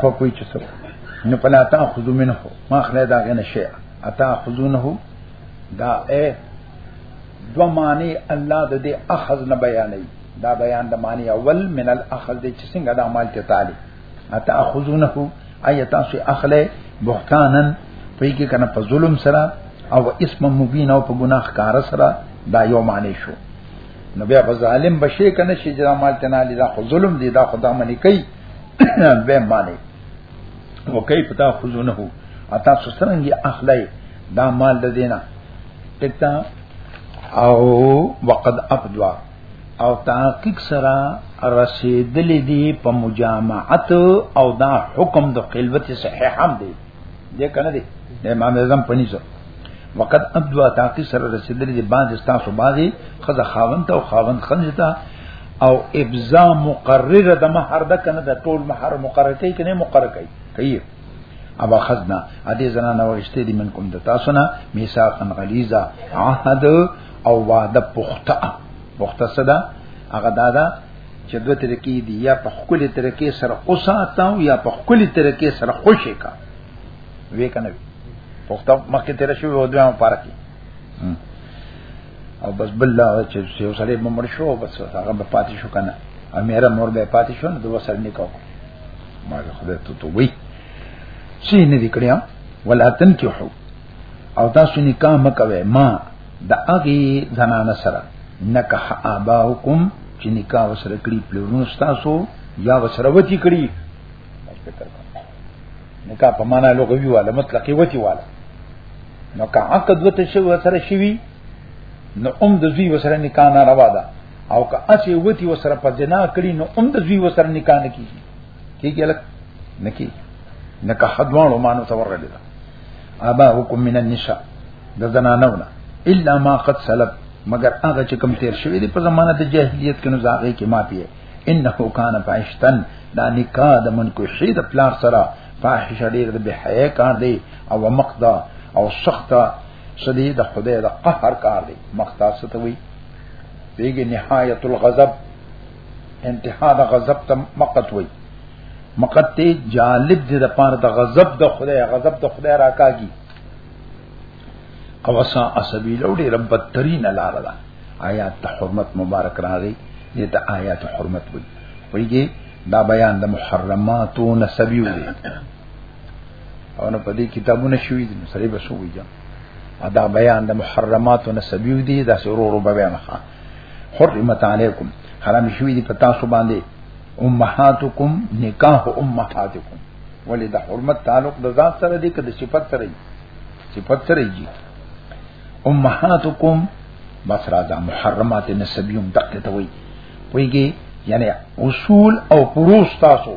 په کوی چې سره نو پلا تا خذو منه ما خله دا غنه شی اتا خذونه دا اے دو معنی الله د دې اخذ نه بیانې دا بیان د معنی اول من الاخذ چې څنګه د اعمال کې تعالی اتا اخذونه ایت اسی اخله بهتانن پې کې کنه په ظلم سره او اسم مبین او په ګناه کار سره دا یو معنی شو نو بیا په ظالم بشي کنه چې جرا مال تنا لدا خو ظلم دی دا خدا منی کوي به معنی او کیف تاخذونه اتا سرنګي اخلای دا مال د دینه تکتا او وقد افدوا او تحقیق سره رسیدل دي په مجامعت او دا حکم د قلبت صحیح هم دی دې کنه دی امام اعظم پنيزه وقد ابدوا تحقیق سره رسیدل دي باندې استاسو باندې خزه خاون ته او خاون خنځ ته او ابزا مقرر د مہر د کنه د ټول مہر مقرر کوي کنه مقرر کوي کوي ابا خزنا ا دې زنانه وشته دي منکم د تاسو نه میثاقن غلیظه عهد او وعده پخته پخته صدا هغه دادا چې دوه طریقې دي یا په خپل طریقې سره اوساتاو یا په خپل طریقې سره خوشې کا وې کنه پخته مخکې تیر شو او دوه مبارکي او بس بل لا چې یو سړی ممر شو بس هغه به پاتې شو کنه امیره مور به پاتې شو نو دوه سره نکاو ما خدای ته تو وی شي نه دي کړیا ولا تنکحو او تاسو نکاح مکوي ما د اغي زنانه سره نکاح اباؤکم چې نکاح وسره کړی پلرونو تاسو یا وسره وتی کړی نکاح په معنا لغوي والا مطلقي وتی والا نو که عقد وته شو وسره شوی نو ام د زوی وسره نکاح نه روا ده او که اسی وتی وسره په زنا کړی نو ام د زوی وسره نکاح نه کیږي کیږي لکه نکی نکاح دوانو مانو تورل ده اباؤکم من النساء د زنانونه الا ما قد سلف مگر هغه چې کوم تیر شوی دی په زمانه د جاهلیت کې نو زاغه کې ما پیه انه کان فاحشتن دا نکاح د منکوشی د پلار سره فاحش ډیر د بهای کار دی او مقدا او سخته سدی د خدای د قهر کار دی مقدا ستوي بیګ نهایت الغضب انتها د غضب ته مقت وای مقت ته جالب دې د پاره د غضب د خدای غضب د خدای راکاږي قوسا اسبی لوړې رب بدترین لار ده آیات ته حرمت مبارک راغی دې ته آیات حرمت وای وایي دا بیان د محرماتو نسبی وي او نه پدې کتابونه شوې دي سره به شوې ادا بیان د محرماتو نسبی دي دا سرور به بیان ښه حرمت علیکم حرام شوی دی پتا سو باندې امهاتکم نکاح امهاتکم ولې د حرمت تعلق د ذات سره دی که د صفت سره دی صفت سره دی امهاتکم بس راځه محرمات نسبیوم دقه ته وای ویږي یعنی اصول او پروس تاسو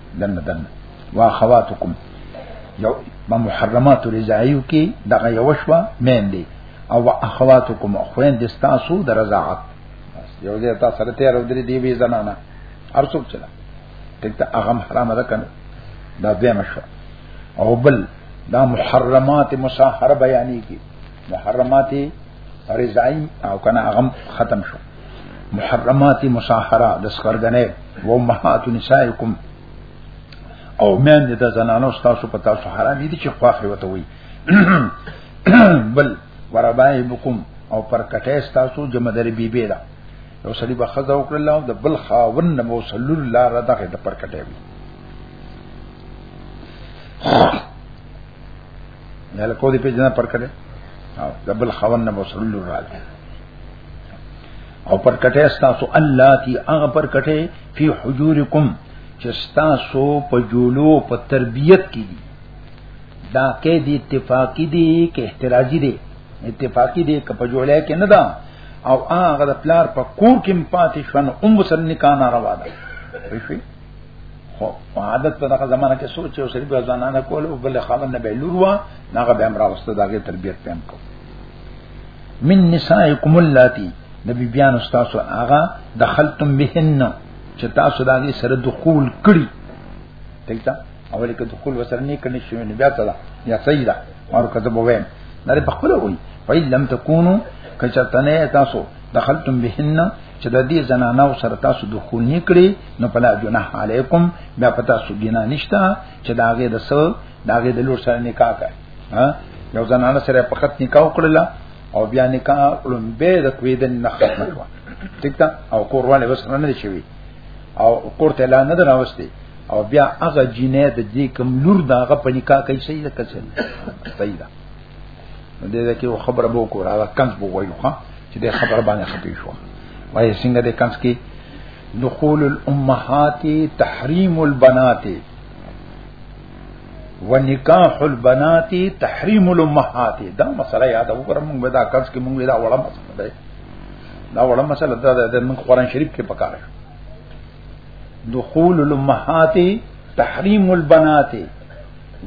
دن دن واخواتکم یو ما محرمات رضایو کې دغه یو شوا مین دی او اخواتکم خوین د تاسو د رضاعت یو دې تاسو سره تیر او درې دی وی زنانه ارڅوک چلا دته هغه حرام ده کنه دا دې مشو او بل دا محرمات مصاحره بیانې کې محرمات رضای او کنه هغه ختم شو محرمات مصاحره د سکرګنې و امهات نسائکم او مین د زنانو تاسو په تاسو حرام دي چې خواخې وته وي بل وربایبکم او پر کټه تاسو جمع درې بیبي دا یو سړي به خزا وکړ الله د بل خاون نه مو صلی الله را دغه د پر کټه وي نه لکه دې په جنا پر کټه او د بل خاون نه مو صلی الله را او پر کټه تاسو الله تی هغه پر کټه فی حجورکم چې تاسو په جولو په تربیت کې دي دا کې دي اتفاقی دي کې احتراجی دي اتفاقی دي که په جولای کې نه ده او هغه د پلار په کور کې پاتې شون ام سره نکاح ناروا ده ویشي خو عادت په دغه زمانہ کې سوچ او سړي به ځانانه کول او بل خاوند نه به لور وا هغه به امر واستو دغه تربيت پم کو من نسائکم اللاتی د بیبیانو تاسو هغه دخلتم بهن چې تاسو داګه سره دخول کړی دلته اول کې دخول وسره نه کړی شوی نه بیا څه ده یا صحیح ده مارو کته بویم نه په خپل وای فای لم تکونو کچتنه تاسو دخلتم بهن چې د دې زنانو سره تاسو دخول نه کړی نو پلا جناح علیکم بیا پتا سو ګنا نشتا چې داګه د سو داګه د لور سره نکاح کوي ها یو زنانه سره په خط نکاح وکړله او بیا نکاح لومبه د کویدن نه ختمه شو ټیک ده او کورواله وسره نه شوی او کور ته لا نه دراوستي او بیا هغه جینې د دې کم لور داغه په نکاح کوي صحیح ده کسه صحیح ده دې ده کې خبره بو کو راغه کنز بو وایو ها چې دې خبره باندې خپې شو وایي څنګه دې کنز کې دخول الامهات تحریم البنات ونکاح البنات تحریم الامهات دا مسله یاد وګورم موږ به دا کس کې موږ دا وړه مسله ده دا وړه مسله ده د قرآن شریف کې پکاره دخول الامهات تحریم البنات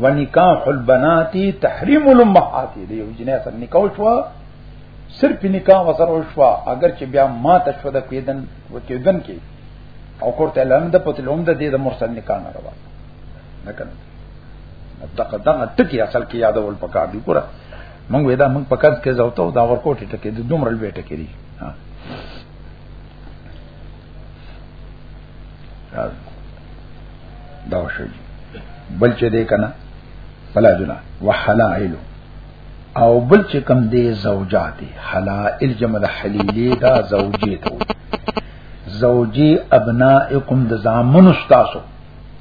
ونکاح البنات تحریم الامهات دی یو جنې سره نکاح شو صرف نکاح وسره شو اگر چې بیا ما ته شو د کېدن و کېدن کې او کوته لاند په تلوند د مرسل نکاح نه روان نه کنه دغه دغه ټکی اصل کې یادول پکار دی ګوره مونږ ودا مونږ په کز کې زوتو دا ورکوټ ټکی د دومره لوي ټکی دی دا شو بل چې دې کنه بلا جنا وحلائل او بل چې کم دې زوجات حلائل جمع د حلیلی دا زوجې ته زوجي ابنائکم د زامن استاسو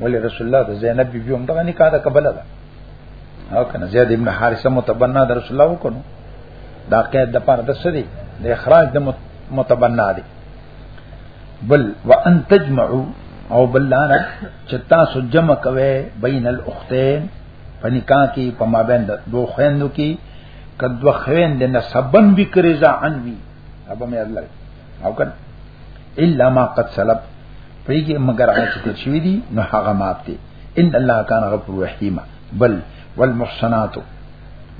ولې رسول الله د زینب بیبي هم دغه نکاح ده قبل ده او کنه زید ابن حارثه متبنا د رسول الله وکړو دا قید د پاره د سری د اخراج د متبنا دی بل وان تجمعوا او بل لاره چې تاسو جمع کوي بین الاختین په نکاح کې په مابین د دوه خويندو کې کدو خويند نه سبن وکړي ځان وی ابا مې الله او کنه الا ما قد سلب پیږي مگر هغه چې تیر شوی دي نو هغه معاف دي ان الله کان غفور رحیم بل والمحصنات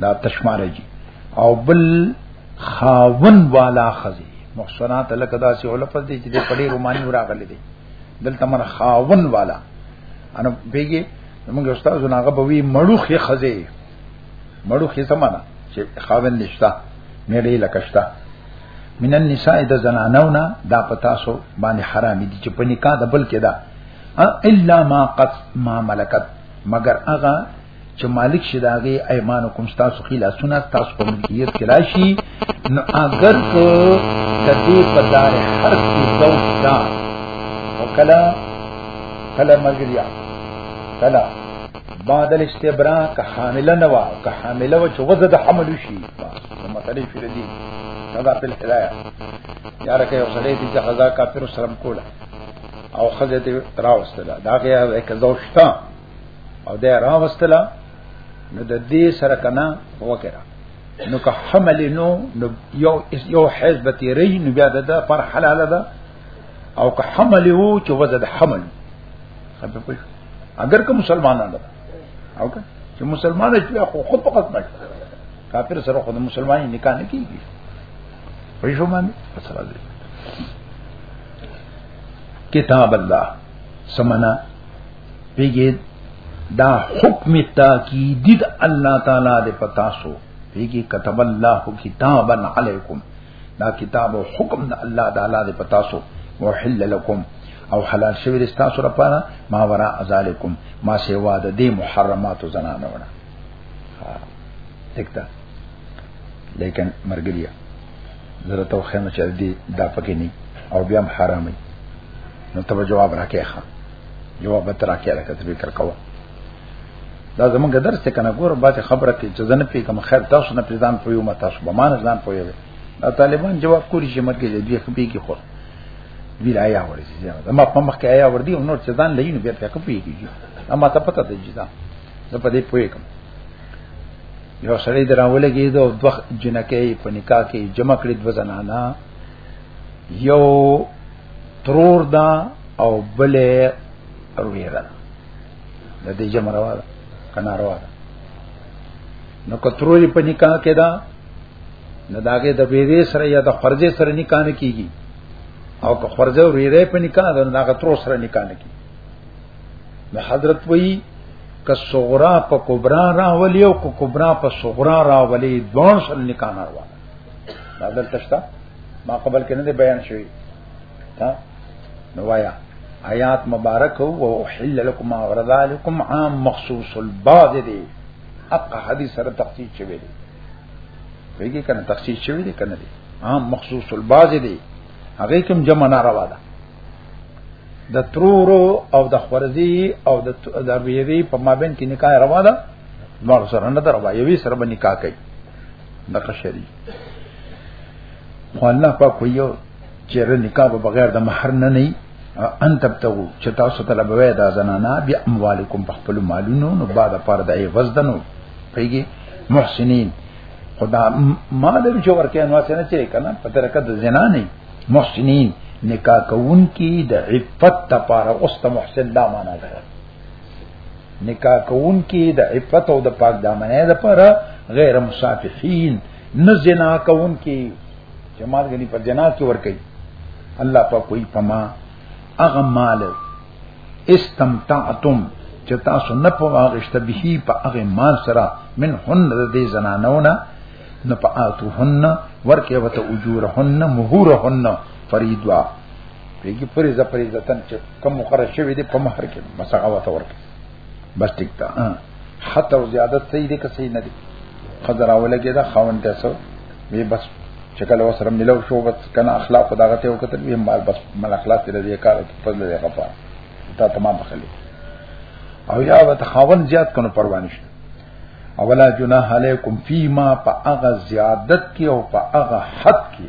دا تشمار جی او بل خاون والا خزی محصنات لکه دا سی لفظ دی چې د پړې رومانی وراغلې دي دلته مر خاون والا انا بیګي موږ استاد زناغه بوي مړوخه خزه مړو خې سمانه چې خاوند نشتا میړې لکشتا من النساء د زنانو نه دا پتا سو باندې حرام دي چې په نکاح د بل کې دا الا ما قد ما ملکت مگر هغه چې مالک شي داغه ايمان کوم تاسو خلا سنا تاسو په ملکیت کې راشي نو اگر کو د دې په دار هر څه زوج دا وکلا کلا مګریا کلا بعد الاستبراء که حامله نه وا که حامله و چې وزه د حمل شي نو مسلې شي دي دا په هدايه یاره که یو سړی دې غزا کافر سره کوله او خزه دې راوستله دا غیا که زوشتا او دې راوستله نو د دې سره کنه وکړه نو که حمل نو یو یو حزب تیری نو بیا د پر حلاله ده او که حمل وو چې وزد حمل خبر پوه اگر که مسلمانان ده او که چې مسلمان چې خو خود په خپل کافر سره خود مسلمانې نکاح نه کیږي پوه شو باندې فسره دې کتاب الله سمنا پیګه دا حکم تاکید الله تعالی دې پتا سو پیګه كتب الله کتابا علیکم دا کتاب او حکم د الله تعالی دی پتا سو وحل لكم او حلال شوی د تاسو لپاره ما ورا ازالکم ما سیوا د دې محرمات زنانه ونه دکتا لیکن مرګلیا زره تو خیمه چل دی دا پکې نه او بیا هم حرامي نو ته جواب راکې ښا جواب تر راکې راکې ته فکر کوه دا زمونږ درس ته کنه ګور باته خبره کې چې زنه پیګم خیر تاسو نه پریزان پویو ما تاسو به مان ځان پویو دا طالبان جواب کولی چې مرګ دې دوی خپې کې خور ویل آیا ورې چې ما په مخ کې آیا ور دي نور چې ځان لینو بیا ته خپې کېږي اما ته پته دی چې دا زه په دې پویګم یو سړی دراولې کې دا دوه جنکې په نکاح کې جمع کړې د وزنانا یو ترور دا او بلې رویره د دې جمع روا ده کنه روا ده نو کتروري په نکاح کې دا نه داګه د بیرې سره یا د فرضې سره نکاح نه کیږي او که فرضې ویرې په نکاح ده نه کترو سره نکاح نه کیږي نو حضرت وی ک صغرا په کبرا راولي او ک کبرا په صغرا راولي دوه سره نکاح نه دا دلته شته ما قبل کې نه دی بیان شوی ها نو وایا آیات مبارک او احل لكم ما ورد لكم عام مخصوص البعض دی حق حدیث سره تخصیص شوی دی ویږي کنه تخصیص شوی دی کنه دی عام مخصوص البعض دی هغه کوم جمع ناروا ده د ترورو او د خورزي او د درویری په مابین کې نکاح روا ده نور سره نه دروا یوي سره به نکاح کوي د قشری خو الله پاک ویو چې ر نکاح به بغیر د مہر نه نه ان تبتغو چې تاسو طلب وې دا زنانا بیا اموالکم په خپل مالونو نو بعد پر د ای وزدنو پیږي محسنین خدا ما د چې ورکه نو څنګه چې کنه په ترکه د زنا نه محسنین نکاح کوون کی د عفت لپاره اوست محسن دا معنا ده نکاح کون کې د عفت او د پاک دامنې لپاره غیر مصافحین نه زنا کون کې جمال غنی پر جنا کې ور کوي الله په کوئی پما اغه مال استمتعتم چې تاسو نه په واغشت به په اغه مال سره من هن د دې زنانونه نه په اتو هن ورکه وته اجور هن مهور هن فریدوا پیګي پرې ز پرې ځتن چې کم مقرر شوی دی په مہر کې مسغه وته ورکړي بس ټیک تا حتی او زیادت صحیح دی که صحیح نه دی خضر اولګه دا خاون ته سو وی بس شکل او سره ملو شو بس کنه اخلاق خداغه ته وکتل وی مال بس مال اخلاق دې دې کار په دې غفار دا تمام بخلی او یا وت خاون زیات کنه پروا نشته اولا جناح علیکم فیما په هغه زیادت کې او په هغه حد کې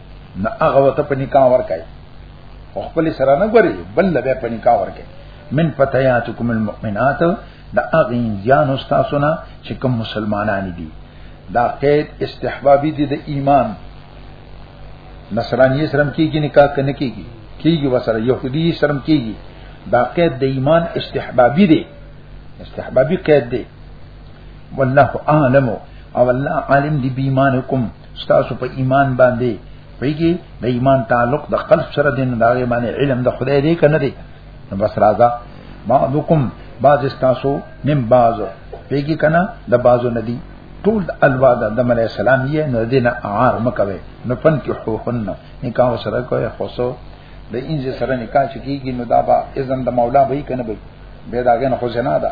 نه هغه وته په نکاح ورکای خو خپل سره نه غوري بل به په نکاح ورکای من فتياتكم المؤمنات دا اغین یان استاسونه چې کوم مسلمانان دي دا قید استحبابی دي د ایمان نصرانی سرم کیږي نکاح کنه کیږي کیږي وسره يهودي سرم کیږي دا قید د ایمان استحبابی دي استحبابی قید دي والله اعلم او الله عالم دي بيمانكم ستاسو په ایمان باندې پیږي د ایمان تعلق د قلب سره دین دا باندې علم د خدای دی کنه دی نو بس راځه بعضکم بعض استاسو من بعض پیږي کنه د بعضو ندی ټول الواد د مل اسلام یې نو دینه عار مکوي نو فن کې خو هن نکاح سره کوي خوسو د انځ سره نکاح چکیږي نو دا با اذن د مولا به کنه به به داګه نه خو زنا ده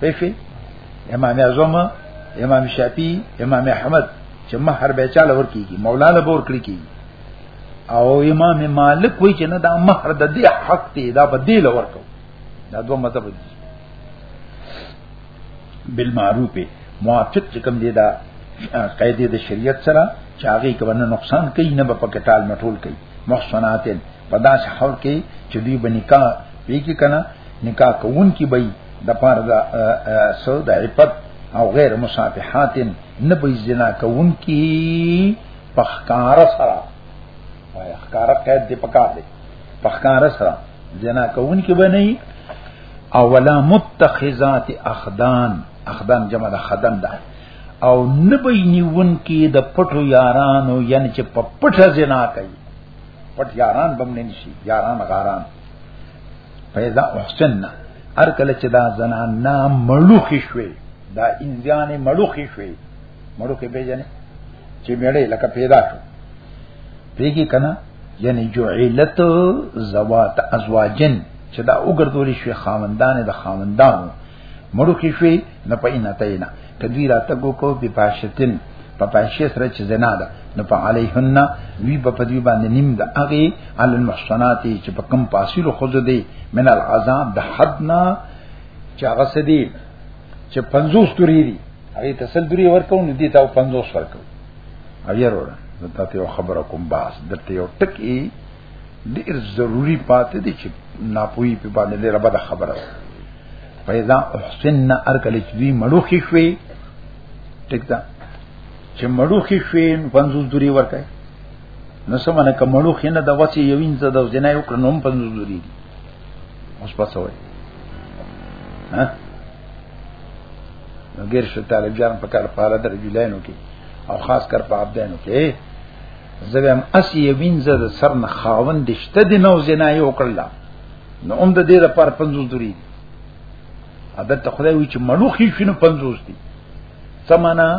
پېښې امام اعظم امام شافعي امام احمد چې مہر به چاله ور کیږي مولا له بور کړی کیږي او امام مالک وایي چې نه دا مہر د دې حق دی دا به دی لور کو دا دوه مطلب دي بالمعروف موافق چې کوم دی دا قاعده د شریعت سره چې هغه کومه نقصان کوي نه په کټال مټول کوي محسناتن پداس حول کې چې دوی بنکا ویکی کنا نکاح کون کی بئی د پاره د سو د عفت او غیر مصافحات نه به زنا کون کی پخکار سره وای خکار قید دی پکار دی پخکار سره زنا کون کی به نه او ولا متخذات اخدان اخدان جمع د خدن ده او نه به نیون کی د پټو یارانو یعنی چې په پټه زنا کوي پټ یاران بم نه نشي یاران غاران پیدا احسن هر کله چې دا زنان نا مړوخي شوي دا انځانې مړوخي شوي مړوخي به جنې چې مړې لکه پیدا شو پیږي کنه یعنی جعلت زوات ازواجن چې دا وګرځول شي خاوندان د خاوندانو مړو کې شوی نه پېنه تینا کدی راته کو کو په پاشتن په پاشې سره چې زنا ده نو په علیهن وی په پدوی باندې نیم ده هغه عل المحصنات چې په کم پاسیلو خود دی من العذاب د حدنا چې هغه سدي چې 50 دوری دي هغه تسل دوری ورکو نو دي تا 50 ورکو ایر ور نو تاسو یو خبره کوم باس دته یو ټکی ډیر ضروری پاتې دي چې ناپوهی په باندې لربه خبره پیدا احسن ار کله چې دوی مړوخي شوي ټیک ده چې مړوخي شوي پنځوس دوری ورکه نو سمونه کوم مړوخي نه د وڅې یوین څه د جنای وکړ نو پنځوس دوری دي اوس پاتې وای ها نو غیر شو طالب جان په کار پاره در جولانو کې او خاص کر په عبدانو کې زبم اسی یوین زده سر نه خاوند شته د نو جنای وکړل نو هم د دې لپاره 50 دوری دي ادا ته خدای وی چې ملوخي شنو 50 دي سمانا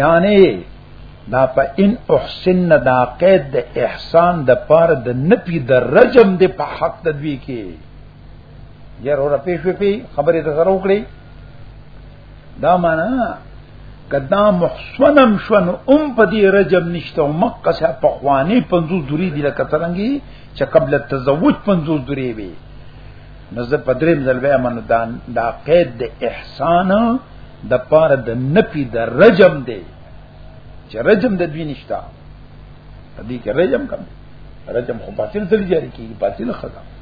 یعنی دا په ان احسن دا قید د احسان د پار د نپی د رجم د په حق تدوی کې یاره را پیښې پی خبره ته سره وکړي دا معنا کدا محسنم شون ام په دې رجب نشته او مکه سه په خواني 50 دوری دی لکه ترنګي چې قبل تزوج 50 دوری وي نظر پدریم زلبه امن دان دا قید د احسان د پاره د نپی د رجم دی چې رجم د دوی نشتا دې کې رجم کم رجم خو باطل تل جاری کیږي باطل خدا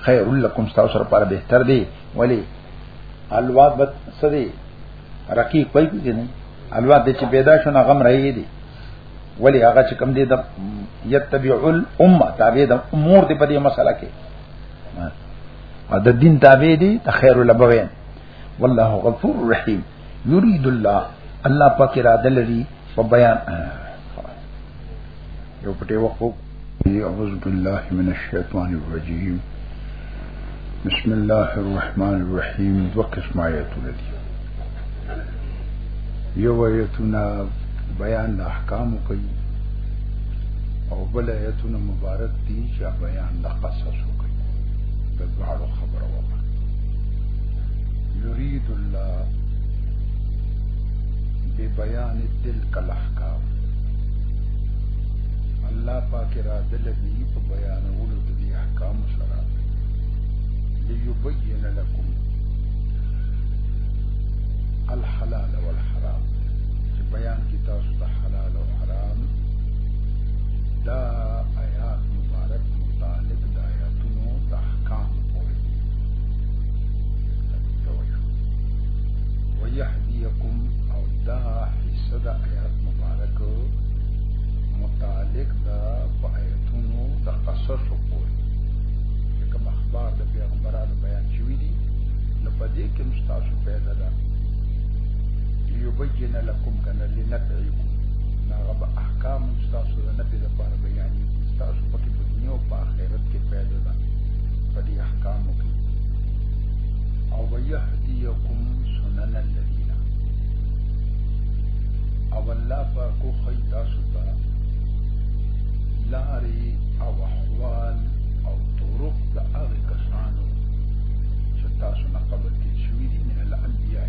خیر لکم تاسو سره لپاره بهتر دی ولی الواد بد سدي رقیق پي دي نه الواد د چې پیدا شونه غم راي دي ولی هغه چې کم دي د یتبع الامه تابع د امور دی په دې مسله کې د دین تابع دي د خیر لبوین والله غفور رحیم یرید الله الله پاک را دلری په بیان یو پټي وقو اعوذ بالله من الشیطان الرجیم بسم الله الرحمن الرحیم دو قسم آیتونه دي یو آیتونه بیان د احکام کوي او بل آیتونه مبارک دي چې بیان د قصص کوي د دواړو خبرو وکړه یرید الله ببیان تلک الاحکام الله پاک را دلوي په بیانولو د دې احکام سره ليبين لكم الحلال والحرام چې بیان کی تاسو ته حلال او حرام دا آیات مبارک متعلق د آیاتونو د احکام پورې ويهديكم او دا حصہ د آیات مبارک متعلق د آیاتونو د قصص پورې کوم اخبار د پیغمبرانو بیان شوی دی نو په دې کې مستاسو پیدا ده یبین لکم کنه لنفعکم هغه به احکام تاسو د نفع لپاره بیان تاسو په کې په دنیا او په آخرت کې پیدا ده په دې احکامو کې او ويهديكم سنن الذين او الله پاک خو تاسو ته لاري او احوال او طرق د هغه کسانو چې تاسو نه قبل کې شوې دي من الانبیاء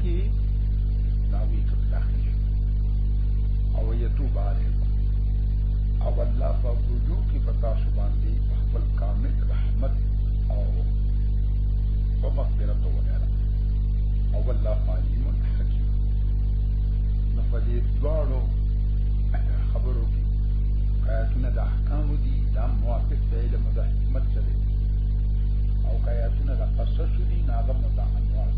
کې داوی کوم داخلي او یتوب علیکم او الله په وجو کې پتا شو باندې خپل کامل رحمت او په مغفرت وغیرہ او الله علیم حکیم نو په دې دواړو خبرو کې آیاتونه د احکام دي دا موافق دی له مدحکمت سره او آیاتونه د قصص دي ناغه متعلق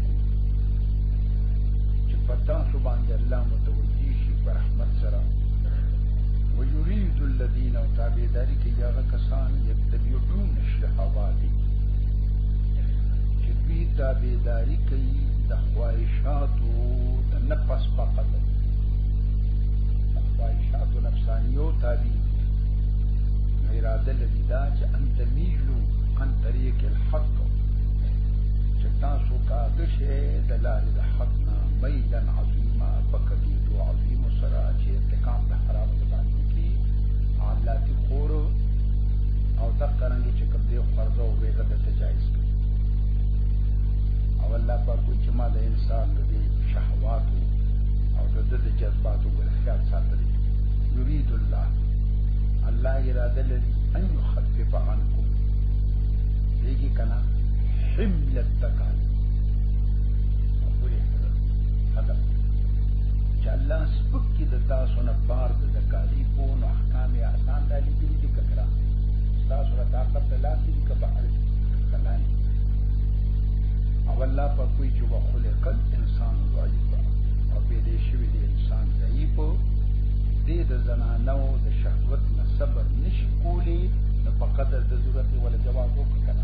چې پتا سو باندې الله متوجي شي پر رحمت سره ويريد الذين تابعداري کې هغه کسان يتبعون الشهوات چې بي تابعداري کوي د خواهشاتو د نفس په قدر خواهشاتو نفسانيو تابع اراده لدی دا چې ان تمیلو عن طریق الحق تاسو کا دشه دلال د حق نه میلن عظیما فقدی دو عظیم سرا چې ارتکاب د حرام د باندې کی عادلات خور او دا قرانګي چې کوم دی فرض او بیره د تجایز کی او الله پاک چې ما د انسان د شهوات او د د جذبات او اختیار ساتلی یرید الله الله اراده لري ان يخفف عنكم دیږي کنا حملت تکال هدف چې الله سپک کې د تاسو نه پار د زکالی په نو احکام یې آسان دی لیکل دي کړه تاسو را طاقت لا سې کبه اړتیا او الله په کوئی چې وخلق الانسان ضعیف او په دې شوی دی انسان ضعیف دې د زنانو د شهوت نه صبر نشي کولی نو په قدر د ضرورت ولا جواب وکړه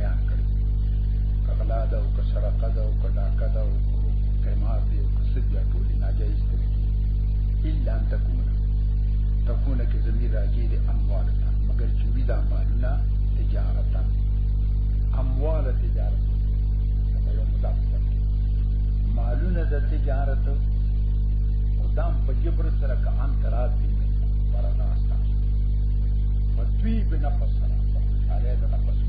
بیان کړی کغلا ده او که سرقه ده او که ډاکه ده او قمار دی او که سد بیا ټولې ناجایز کړی الا ان تکونه تکونه کې زمیر راجی دی اموال ته مګر چې وی دا مالونه تجارتا اموال تجارت په یو مضاف مالونه د تجارت مدام په جبر سره کان قرار دی پر ناستا مطوی بنفس سره په حاله د نفس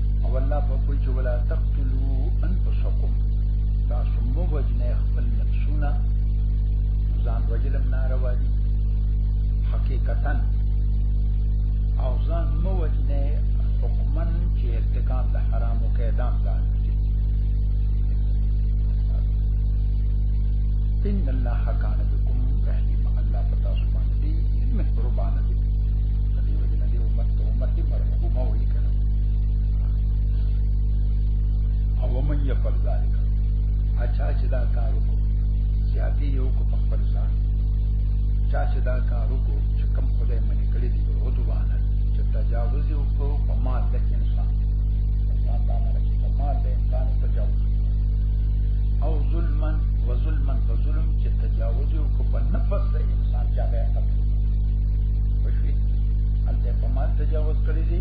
او الله په کوئی چې ولا تقتلوا انفسکم تاسو مو وجنه خپل نفسونه ځان وجلم ناروا دي حقیقتا او ځان مو وجنه حکمن چې ارتکاب د حرام او کېدام ده ان الله کان بكم رحیم الله پتا سبحانه دې مهربان دې دې وجنه دې امت امت مرحومه وي او من يفعل ذلك اچھا چې دا کار وکړو سیاتی یو کو په خپل ځان چا چې دا کار وکړو چې کم خدای منې کړی دی او دوانه چې تجاوز یو کو په مال د انسان ځان دا نه چې په مال د انسان تجاوز او ظلمن و ظلمن و ظلم چې تجاوز یو کو په نفس د انسان چا به پمان تجاوز کړی دی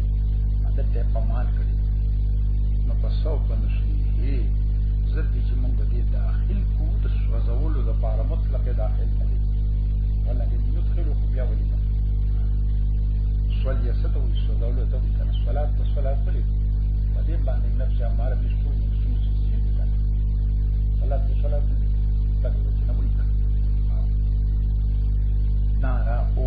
د ته پمان کړی نو په سو باندې شي هي زر دي چې موږ دې داخل کو د سوزولو د پاره مطلق داخل کړي ولا دې ندخلو خو بیا ولې سوال یې ستو سوزولو ته دې کنه صلات ته صلات کړی په دې باندې نفس اماره به شو شو چې دې کنه صلات ته صلات دې تاسو چې نه وایي نارا او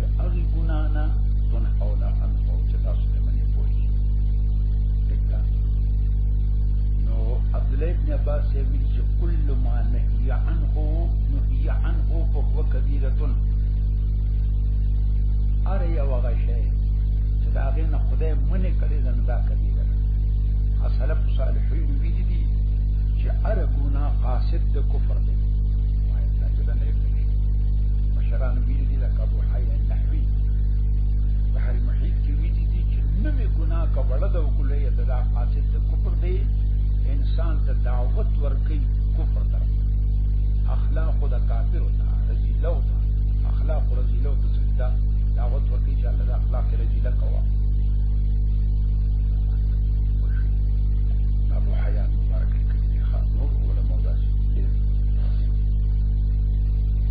هغه ګنا نه تن حول ان او چې تاسو ته باندې پوي نو عبد الله ابن عباس یې ویل چې کل ما نهي عنه نهي عنه فهو كبيره اره یو هغه شی چې دا غي نه خدای منې کړی دا نه دا کبیره اصله صالحین وی دي دي چې اره ګنا قاصد د کفر دی مشرانو ویلي دي لکه ابو حی النحوي بحر محیط کې ویلي دي چې نوې ګناه که وړه ده او که لویه ده دا فاسد د کفر دی انسان ته دعوت ورکوي کفر ته اخلاقو د کافرو ته رزیلو ته اخلاقو رزیلو ته څه ده دعوت ورکوي چې الله د اخلاق رزیله کوه ابو حیان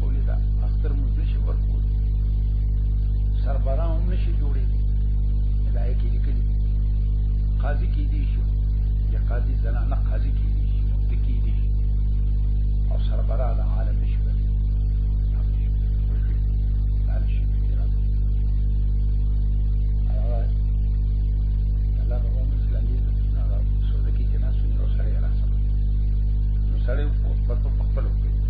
کولی دا اختر موږ نشي ورکول سربران هم نشي جوړي ملایې کې لیکلي قاضي کې دي شو یا قاضي زنانه قاضي کې دي شي مفتي کې دي شي او سربران د عالم نشي سړی په خپل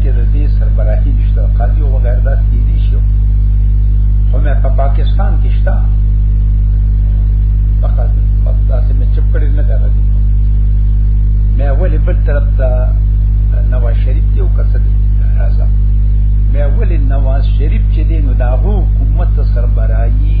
کې د دې سربراهي نشته قاضي او غیر داس کې دي شو خو مې په پاکستان کې شته فقط تاسو مې چپ کړی نه راځي مې ولې بل طرف ته نواز شریف یو کسد راځه مې ولې نواز شریف چې دین او دا حکومت سربراهي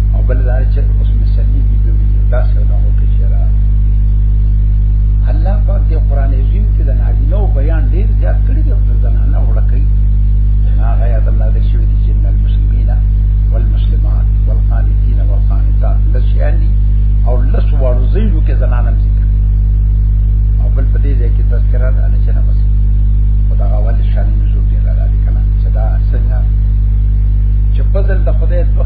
او بل دا چې اوس مسلې دي دوی دا څه نه وکړي چې را الله پاک دې قران عظیم کې د نارینه او بیان ډیر زیات کړی دی او د زنانه وړکې هغه یا الله دې شوی دي چې المسلمین والمسلمات والقانتین والقانتات لشیانی او لس وړو زیو کې زنانه ذکر او بل په دې ځای کې تذکرہ ده چې نه مسلمان خدا اول شان نزول دی راځي کنه چې دا څنګه چې فضل د خدای دوه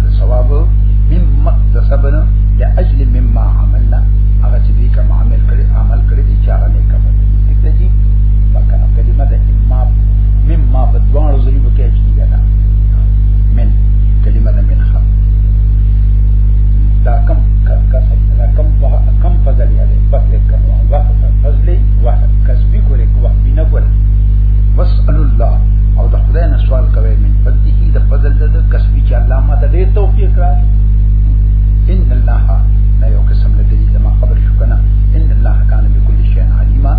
ثواب مما اكتسبنا لاجل مما عملنا هغه چې دې کوم عمل کړی عمل کړی چې هغه نه کوم دې دې مکه کلمه ده مما مما په دوه ځلې وکړي چې دا من کلمه ده من خم دا کم دا کم کم فضل یاده فضل کم وقت فضل وقت کسبی کوله کو وقت بنا کوله واسأل الله او د خدای نه سوال کوي من فضله د فضل د کسبی چې الله ما ته دې توفیق راکړي ان الله لا یو قسم له دې زما خبر شو کنه ان الله کان بكل شيء عليما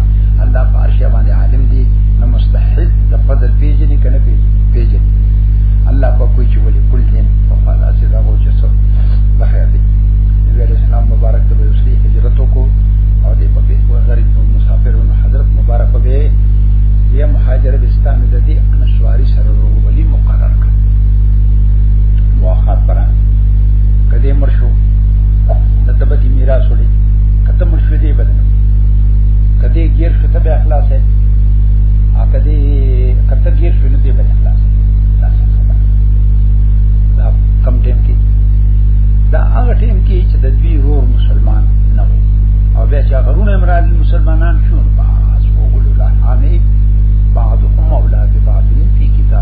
الله په هر شی باندې عالم دی نو مستحق د فضل پیژنې کنه پیژنې الله په کوئی چې ولي کل دین په فلا چې دا وو چې سب بخیر دی نبی علیہ السلام مبارک ته وسلی هجرت کو او دې په بیت غریب مسافر او حضرت مبارک به یا مهاجر د اسلام د دې انشواری سره ورو ولي مقرر کړ واخات برا کدی مر شو دته به میراث وړي کته مر شو دی بدن کدی غیر شو ته به اخلاص ہے ا کدی کته غیر شو نه دی به اخلاص دا څه دا کم ټیم کې دا هغه ټیم کې چې د دوی رور مسلمان نه وو او بیا چې غرونه امرال مسلمانان شو پاس وګړو لا حامي بعضهم اولاد بعض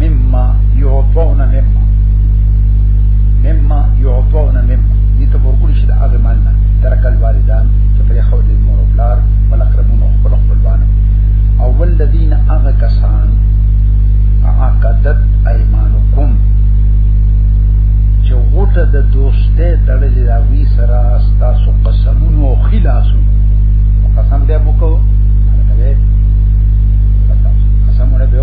مما يعطون مما مما يعطون مما دي ته ورکول شي د هغه مالنا ترک الوالدان چې پر خو د مور او پلار ولا قربونو خپل خپلوان او ولذین هغه کسان عقدت ايمانکم چې غوټه د دوسته تړلې دا وی سره تاسو قسمونو او خلاصو قسم به وکړو قسمونه به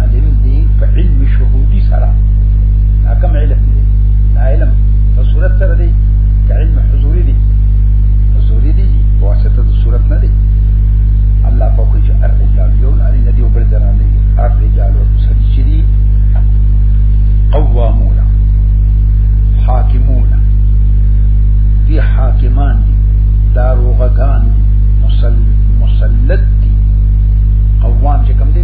عالم دی په علم شهودي سره دا کوم علم دی دا علم په صورت سره دی که علم حضوري دی حضوري دی په واسطه د صورت نه دی الله په کوی چې ارته جوړ یو لري ندی وبر درانه دی ارته جوړ سړي چې دی قوامون حاکمون دی حاکمان دی داروغگان دی مسلط دی قوام چې کوم دی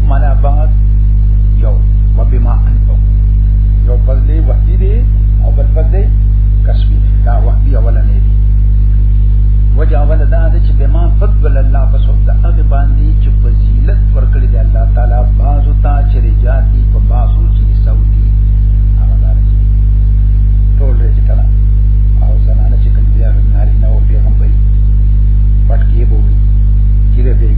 مانا بعد یو وبما انفقوا یو فضل وحدی دی او بل فضل کسبی دی دا وحدی اولا نه دی وجه اولا دا دی چې بما فضل الله پس او دا هغه باندې چې فضیلت ورکړي دی الله تعالی بازو تا چې رجال دی په بازو چې سعودي هغه دار ټول رځي کړه او زنانه چې کوم دی هغه ناری نه او پیغمبري پټ کې بوي ګیره دی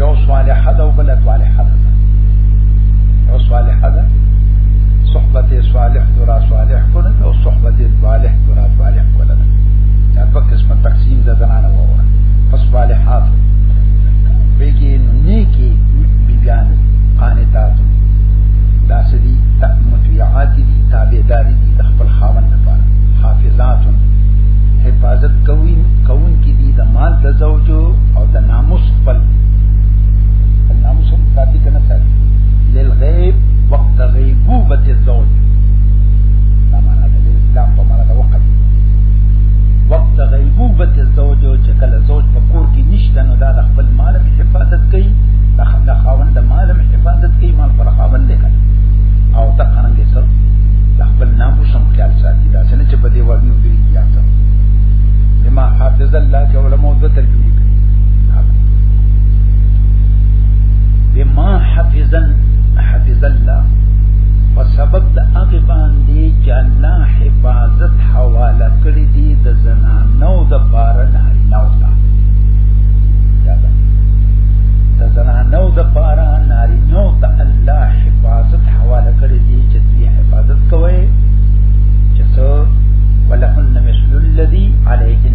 یو صالحه ده او بل صالحه ده یو صالحه ده صحبت صالح درا صالح کنه او صحبت صالح درا صالح کنه دا په قسمه تقسیم ده زنانه وره پس صالحات بلکې نیکی بیان قانتات دا سدي مطیعات دي تابعداري دي د خپل خاوند لپاره حافظات حفاظت کوي کون کې دي د مال د زوجو او د ناموس بل ناموس هم ساتي کنه ساتي للغیب وقت غیبوبه الزوج دا معنا د اسلام په معنا د وخت وقت غیبوبه الزوج چې کله زوج په کور کې نشته نو دا د خپل مال حفاظت کوي د خاوند د مال حفاظت کوي مال پر خاوند دی او دا څنګه سره د خپل ناموس هم خیال ساتي دا څنګه چې په دی وګړي یا څه لما حافظ الله چې علماء د ترجمه بما حفظن حفظ الله په سبب د هغه باندې چې الله حفاظت حواله کړی دی د زنانو د پاره نه نو تا د زنانو د پاره ناری نو ته الله حفاظت حواله کړی دی چې دی حفاظت کوي چې څو ولهن مثل الذي عليهن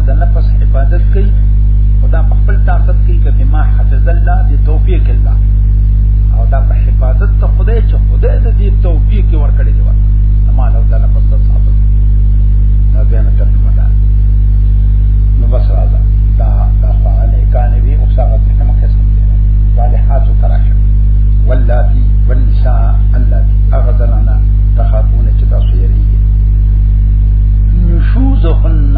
د نفس عبادت کوي او دا په خپل طاقت کوي چې بما حفظ الله دې توفیق الله او دا په حفاظت ته خدای چې خدای د دې توفیق ورکړي دی ورته مال او د نفس د صحابت دا بیان ترجمه ده نو بس راځه دا دا فعال کان وی او څنګه په کومه کې سم دي صالحات تراشه واللاتی والنساء اللاتی اغذلنا تخافون چې تاسو یې نشوزهن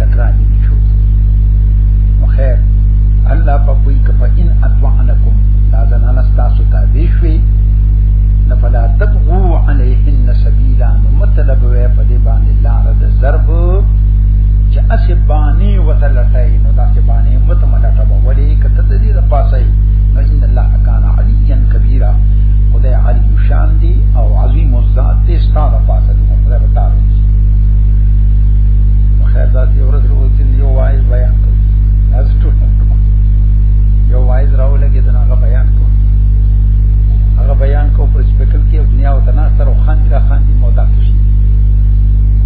تکرانی نشو نو خیر الله په کوئی کفا ان اطعنکم دا زنان استاسو تابع شوي نه فلا تبغو علیهن سبیلا نو مطلب وې په دې باندې لار د ضرب چې اسې باندې وتلټای نو دا چې باندې متملټه به ولي کته دې د پاسه نو ان الله کان علیا کبیرا خدای علی شان دی او عظیم الذات دی ستاره پاسه دی خدای به تعالی خیر دا یو ورځ وروه چې یو وایز بیان کړ از ټول یو وایز راولې کې دا هغه بیان کړ هغه بیان کو پر سپیکر کې دنیا او تنا سره خان دي خان دي مودا کشي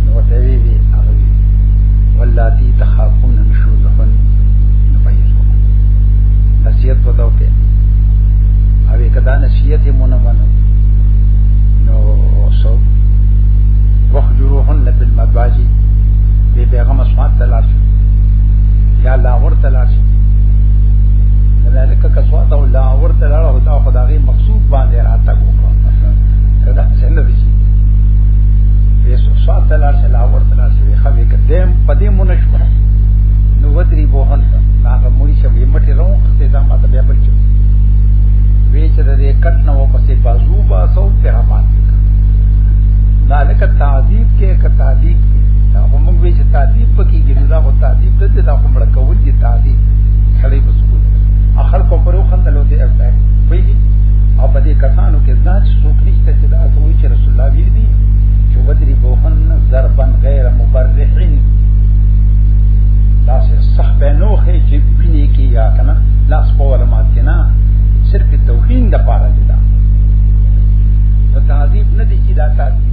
نو ته وی وی هغه ولاتی تخافون نشوزهن نبیزو نصیحت بدو کې او کدا نصیحت یې مونږ منو نو سو وحجروهن بالمضاجع دې پیغام اسمات تلار شو یا لاور تلار شو دا لکه کسوات او لاور تلار او دا خدای مقصود باندې راته وکړه کدا څنګه دي دې سوات تلار شو لاور تلار شو خو به کدم پدې مونږ شو نو ودری بوهن هغه مړي شو یې مټي راو ته دا ماته بیا بل چو وی چې د دې کټ نو پسې بازو باسو پیغام دا لکه تعذیب کې تعذیب دا خو موږ وی چې تعذیب پکې ګنو دا خو تعذیب دته دا خو مړ کول دي تعذیب سړی په سکول اخر کو پرو خندلو دې افته وی او په دې کسانو کې ځان څوک نشته چې دا ته وی چې رسول الله ویل دي چې ودری بوخن ضربن غیر مبرحین دا سه صح به نو خې چې بینه کې یا کنه لاس په ولا مات کې نه صرف توهین د پاره دي دا تعذیب نه دي چې دا تعذیب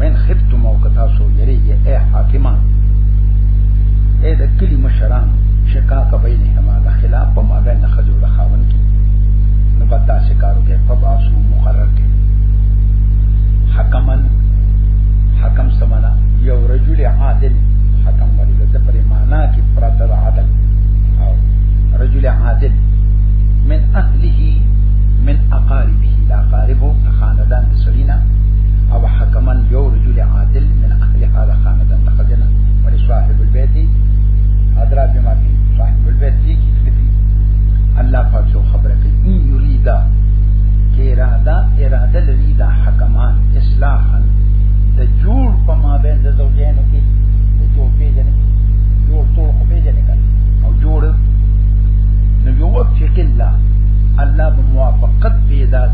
وین خفتم او کتا سو یریږي اے حاکمان اے د کلی مشران شکاک بین هما د خلاف په ما بین خجو د خاون کی نو په تاسو کارو کې په باسو مقرر کې حکمن حکم سمانا یو رجل عادل حکم ولی د پر معنا کې پرته د عادل او رجل عادل من اهله من اقاربه لا قاربه خاندان د سړینا او حکمن یو رجل عادل من اهل هذا خاندان د خزنه ولی صاحب البيت ادرا بما فی صاحب البيت کی کی الله پاک سو خبره کوي ان یریدا کې اراده اراده لري دا حکمان اصلاحا د جوړ په مابین د زوجینو کې د جوړ پیژنې جوړ ټول خو پیژنې کړه او جوړ نو یو وفق الله الله بموافقت پیدا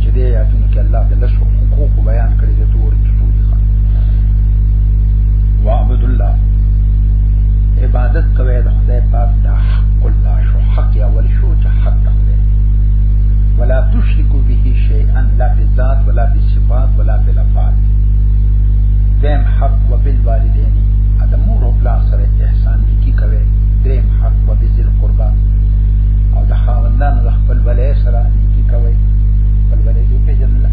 چې دې آیاتونو کې الله د لشو حقوق بیان کړی دی تور ټول ښه واعبد الله عبادت کوي د خدای پاک د حق الله شو حق اول شو چې حق د خدای ولا تشركوا به شيئا لا في الذات ولا في الصفات ولا في الافعال دیم حق وبالوالدين ادم مور او پلار سره احسان کی کوي دریم حق وبذل قربان او د خاوندانو د خپل ولې سره کوي بلبلې دې په جنل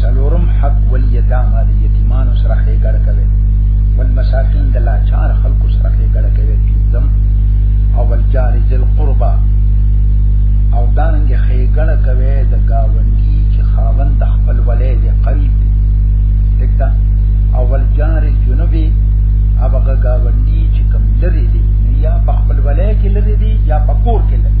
سلورم حق واليتام د یتیمانو سره خېګړ کوي والمساکین د لاچار خلکو سره خېګړ کوي پنځم او الجار ذل قربا او دانګه خېګړ کوي د گاوندی چې خاوند د خپل ولې دی قریب دی دګه او الجار جنوبي هغه گاوندی چې کم لري دی یا په خپل ولې کې لري دی یا په کور کې لري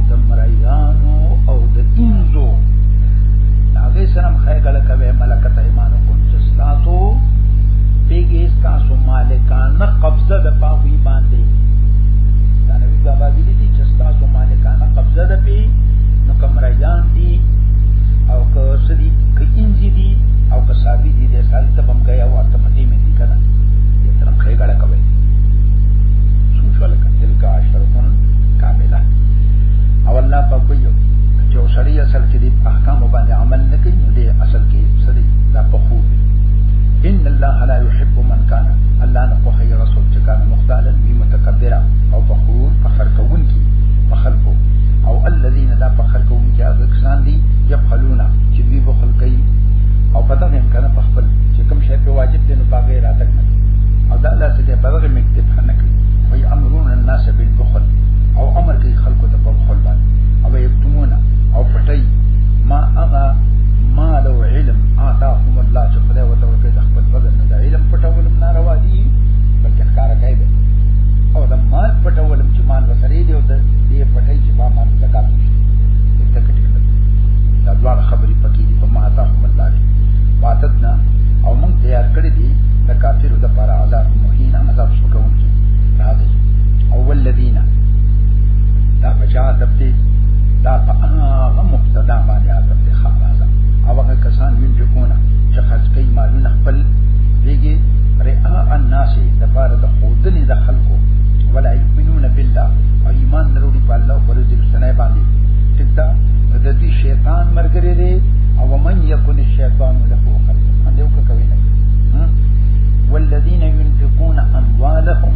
د مرایانو او د انزو هغه سره مخه کله کوي ملکت ایمان کوم چې تاسو پیګي تاسو مالکانه قبضه د پاوی باندې دا نبی بابا دي چې تاسو مالکانه قبضه د پی نو کوم مرایان دي او که سدي که انزي دي او که صابي دي د سال ته بم کوي او ته متي مې دي کنه دې ترم خې غړ کوي سوچ ولکه تلک عشرتن کامله او الله په کوی چې سړی اصل کې د احکام باندې عمل نه کوي نو دې اصل کې سړی دا په خو ان الله لا يحب من كان الله نه په خیر رسول چې کان مختالا بي متکبرا او فخور فخر کوون کی فخر کو او الذين دا فخر کوون کی هغه کسان دي يبخلون چې دوی بخل کوي او پتہ نه کنه په خپل چې کوم شی په واجب دي نو پاګه راتک نه او دا الله څخه په هغه مکتب نه کوي وي امرون الناس بالبخل او امر کوي خلکو ته په خپل باندې او یکتمونه او پټي ما هغه ما لو علم آتاهم الله چې خدای وته ورکړي د خپل فضل نه د علم پټولم ناروا دي بلکې ښکارا کوي به او د مال پټولم چې مال وسرې دی او د دې پټي چې ما مال زکات نشته ته کټی دا دوه خبرې پکې دي په ما آتاهم الله دي واتدنا او موږ تیار کړی دي د کافرو د پر عذاب مهین عذاب شکون کې راځي او الذين دا بچا دپتی دا په هغه مقتدا باندې عادت دی خاصه او هغه کسان من جکونه چې خرج کوي مالونه خپل دیږي رئا الناس د پاره د خودنې د خلکو ولا یؤمنون بالله او ایمان نه وروړي په الله او پر دې رښتنه باندې تکتا د دې شیطان مرګري دی او من یکون الشیطان له خلق اندیو کوي نه والذین ينفقون اموالهم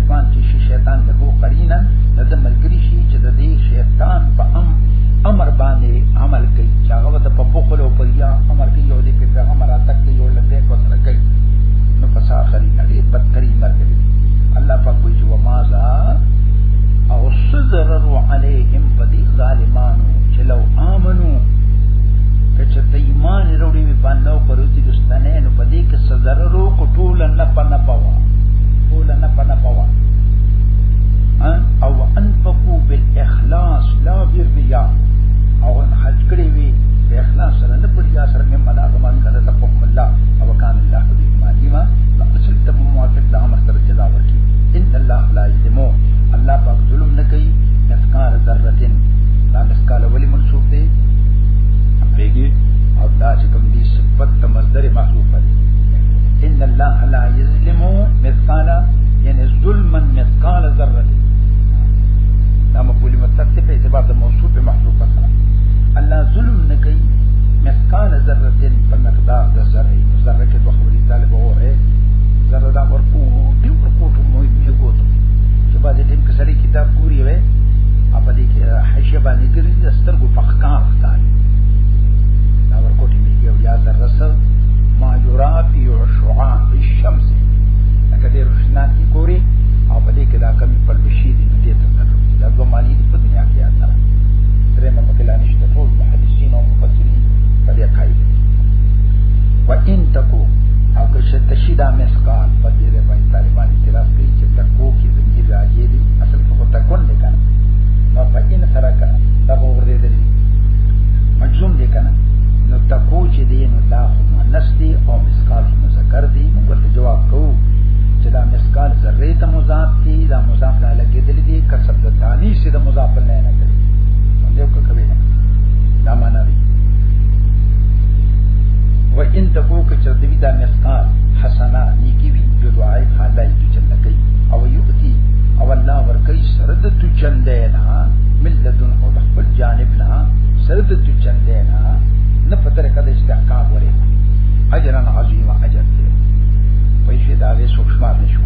شیطان چې شیطان له قرینا د ملګری شي چې د دې شیطان په ام امر باندې عمل کوي چې هغه ته په بخل او په یا امر کوي او دې په پیغمبر اتک کوي او لته کو سره کوي نو پس اخري نړۍ بدتري مرګ دی الله پاک کوئی چې وما ذا او سذرر عليهم بدی ظالمانو چې لو امنو کچه ته ایمان وروړي په نو پروتي دستانه نو پدې کې سذرر کو ټول نه پنه پوا نه پنه پوا او انفقو بالاخلاص لا بالرياء او حج کړی وی په اخلاص سره نه پر یا سره مې ملا غمان کړه ته حکم الله او کان الله دې مالی ما د اصل ته موافق د امر سره جزا ورکړي ان الله لا یظلم الله پاک ظلم نه کوي مثقال ذره دا مثقال ولی منصوب دی پیږي او دا چې کوم دي صفت مصدر محذوف دی ان الله لا یظلم مثقالا یعنی ظلما مثقال ذره دا مقبول مطلق ته په اعتبار د موصوف به محذوف کړه الله ظلم نه کوي مثقال ذره په مقدار د ذره ذره کې دوه خبرې طالب وره ذره دا ورکو دی ورکو ته مو یې ګوتو چې بعد دې کې سړی کتاب ګوري وي په دې کې حشیه باندې ګرځي د سترګو په ښکار ښکاري دا ورکو ټی وی یا ذره سره ما یرا فی شعاع شمس لکه دې روشنان کې ګوري او په دې کې دا کمی پر بشي دي نو دې ته دا دوه معنی دي په دنیا کې یاد سره درې مې په کلانې شته ټول محدثین او مفسرین په دې قایل و ان تکو او که شت شیدا مسقال په دې باندې طالبان اعتراض کوي چې تکو کې زمير راځي دي اصل کې خو تکون نه کنه نو په ان سره کنه دا ورته دي مجزوم دي کنه نو تکو چې دې نو دا خو منستی او مسقال کر دی موږ ورته جواب کوو چې دا مسکال ذره ته مضاف دي دا مضاف لا لګیدل دي کسب د ثانی سي د مضاف نه نه کوي موږ یو کوي نه دا معنا دی و ان تکو که چردوی دا مسکال حسنا نیکی وی جو دعای خاندای تو چند کئی او یؤتی او الله ورکی سرد تو چندینا ملتون او دخبل جانبنا سرد تو چندینا نفتر قد استحقاق وری اجرا عظیما اجر دی په هي دا وې څوک شمار نشو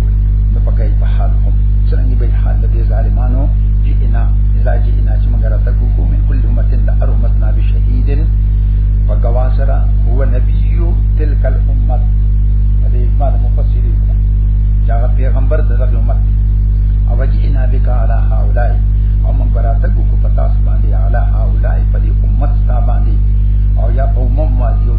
نو په کوي په حال هم څنګه به حال دې ظالمانو چې انا اذا جي انا چې موږ راته کوو من کل امه لا ارمتنا بشهيد په گوا سره هو نبي تلک الامه دې ما د مفسرین چې هغه پیغمبر د دغه امت او جي انا بک علی هؤلاء او موږ راته کوو په تاسو باندې علی هؤلاء په دې امت تا باندې او یا په امم واجب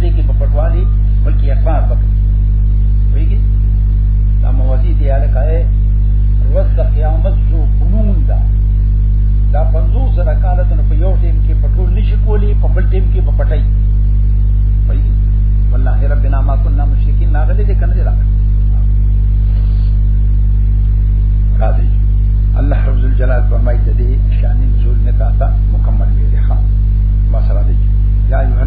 کې په پټوالي بلکې اخبار پکې ویږي دا موازی دی اله کای روز د قیامت جو قانون دا دا پنځو زره کال ته په یو ټیم کې پټول نشي کولی په بل ټیم کې په پټای ویږي والله ربنا ما كنا مشرکین ناغلی دې کنه راغلی راځي الله رب الجلال فرمایي دې شان نزول نه تا مکمل ویلې ها مسره دې یا ایه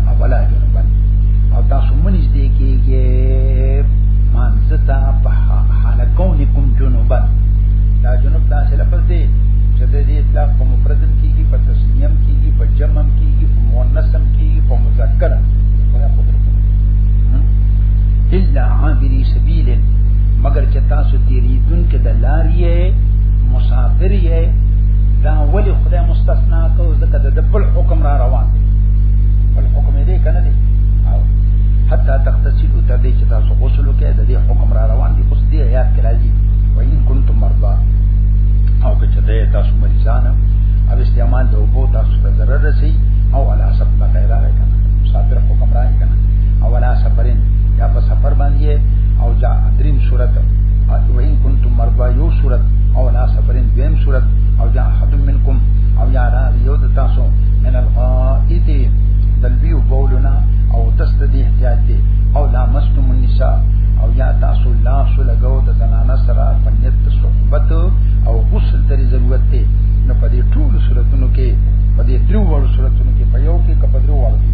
اولا جنبا او تاسو منځ دې کېږي مانځتا په حال کونکم جنبا دا جنوب دا څه لفظ دی چې د دې اطلاق په مفردم کېږي په تسنیم کېږي په جمم کېږي په مؤنثم کېږي په مذکر الا عابری سبیل مگر چې تاسو تیریدون کې د لاریه مسافر یې دا ولی خدای مستثنا کو زکه د بل حکم را روان حکم دې کنه دې او حتا تختصیلو تر دې چې تاسو غسل وکړئ د دې حکم را روان دي اوس دې آیات کې راځي وین کنتم مرضا او که چته تاسو مریضان او استعمال د اوبو تاسو ته ضرر رسي او علا سفر غیره کنه مسافر حکم راځي کنه او علا سفرین یا په سفر باندې او جا دریم صورت او ان کنتم مرضا یو صورت او علا سفرین دیم صورت او جا حد منکم او یا را یو د تاسو من الغائط دلبی بولنا او دست دی احتیاج دی او لا مستم النساء او یا تاسو لا سو لګو د زنانه سره پنیت صحبت او غسل تری ضرورت دی نو په دې ټول صورتونو کې په دې درو وړو صورتونو کې په یو کې کپه درو وړو کې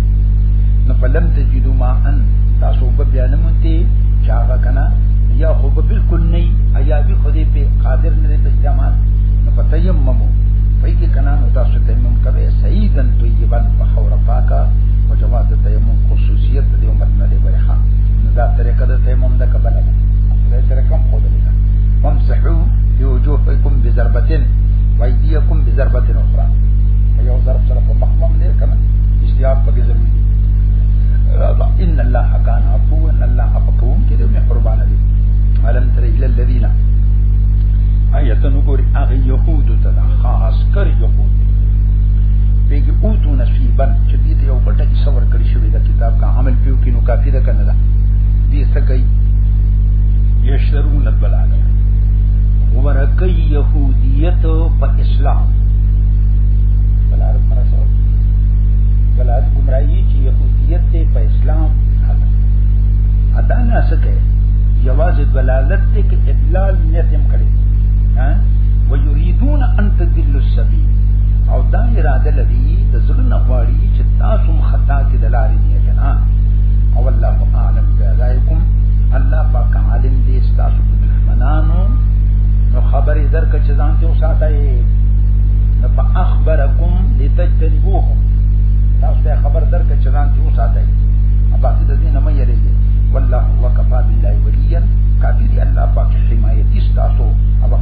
نو فلم تجدو ما ان تاسو به بیا نه مونته چاغه کنا یا خو به بالکل نه یا به خو دې په قادر نه دې استعمال نو پتیم ممو پای کې کنا نو تاسو تیمم کوي سیدن طیبا په خوره پاکه او جواز د تیمم خصوصیت د امت نه دی ورخه دا طریقه د تیمم د قبل ده دا طریقه هم خود ده وامسحو فی وجوهکم بضربتن وایدیکم بضربتن اخرى یو ضرب سره په مخ باندې کنه استیاب پکې ضروري دی ان الله کان عفو ان الله عفو کې دې مهربان دی علم تر الى الذين ايتن ګور اغه يهود تدا خاص کری جو خود بیگی اوتو نصیبا چه دیتی یو بٹا کی سور کری شوی دا کتاب کا عمل پیو کی نو کافی دا کنه دا دی سکی یشترون البلاله ورکی یهودیت په اسلام بلاد مرسو بلاد گمراهی چې یهودیت ته په اسلام حاضر ادا نه سکے یواز دلالت ته کې ادلال نیتم کړي ها ویو دون ان تدل السبيل او دا اراده لري د زړه نه غواړي چې تاسو خطا کې دلاري نه جنا او الله اعلم بذائکم الله پاک عالم دې تاسو په دشمنانو نو خبرې درک چې ځان ته وساتای نو فاخبرکم لتجتنبوه تاسو ته خبر درک چې ځان ته وساتای ابا دې دې نه مې یریږي والله وکفا بالله وليا کافی دی الله پاک حمایت استاسو او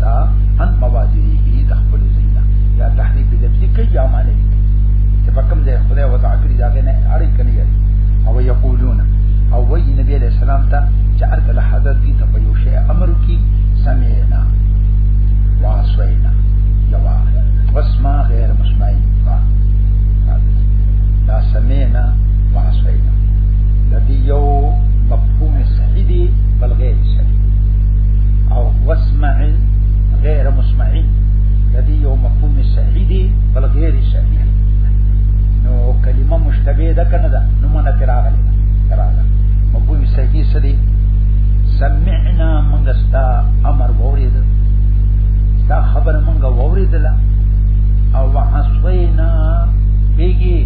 دا ان مواجهه کی د خپل زینا یا تحریف د لفظ کی یا معنی چې په کوم ځای خدای وضع کړی دا نه اړی کني او یقولون او وی نبی علیہ السلام ته چې ارته له حضرت دي ته په یو شی امر کی سمعنا واسوینا یوا واسمع غیر مسمعین دا سمعنا واسوینا د دې یو مفهوم صحیح دی بل غیر صحیح واسمعي غير مسمعي لدي يو مفهوم سعيدي بل غير سعيدي نو کلمه مشتبه ده کنه ده نو مونږ ته راغلي راغله مفهوم سعيدي سدي سمعنا مونږ ستا امر وورید دا خبر مونږ ووریدله او وحسوینا بیگی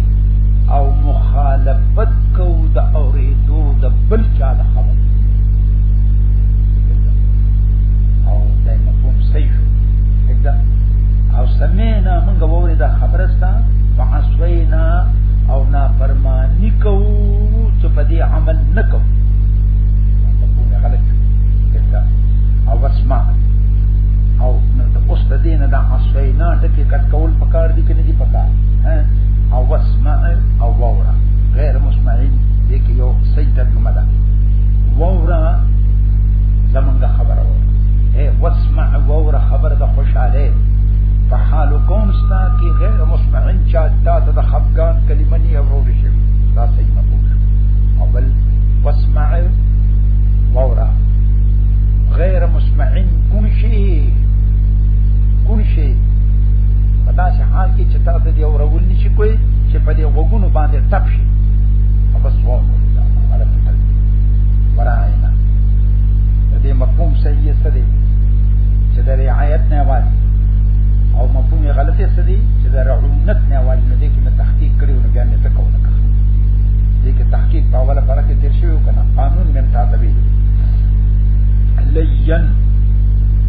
او مخالفت کو د اوریدو د بل چا د خبر او دا مفهوم صحیح شو دا او سمینا موږ ووري دا خبره ستا فعصینا او نا فرمانی کو چې په دې عمل نکو مفهوم غلط دا او واسمع او نو د اوس د دینه د حسینا ټکی کټ کول پکار دي کنه دي پکار ها او واسمع او وورا غیر مسمعين دې کې یو صحیح ترجمه ده وورا زمونږ خبره وره اے واسمع وور خبر د خوشاله په حال کوم ستا کې غیر مسمعن چا تا ته د خفقان کلمه نه اورول شي دا صحیح نه پوښ او بل واسمع وور غیر مسمعن کون شي کون شي په داسې حال کې چې تا ته دی اورول نشي کوي چې په دې وګونو باندې تپ شي او بس وور ورعاینا د دې مفهوم صحیح څه دی چې د رعایت نه والی او مفهوم یې غلطه څه دی چې د رعونت نه والی نو دې کې مې تحقیق کړی نو بیا مې تکو نه کړ دې کې تحقیق په اوله پړه کې تیر شوی کنه قانون مې تا تبي لین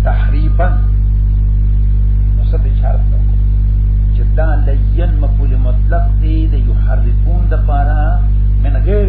تحریفا نو څه به اشاره چې دا لین مفعول مطلق دی د یحرفون د پاره من غیر